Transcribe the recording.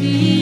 feel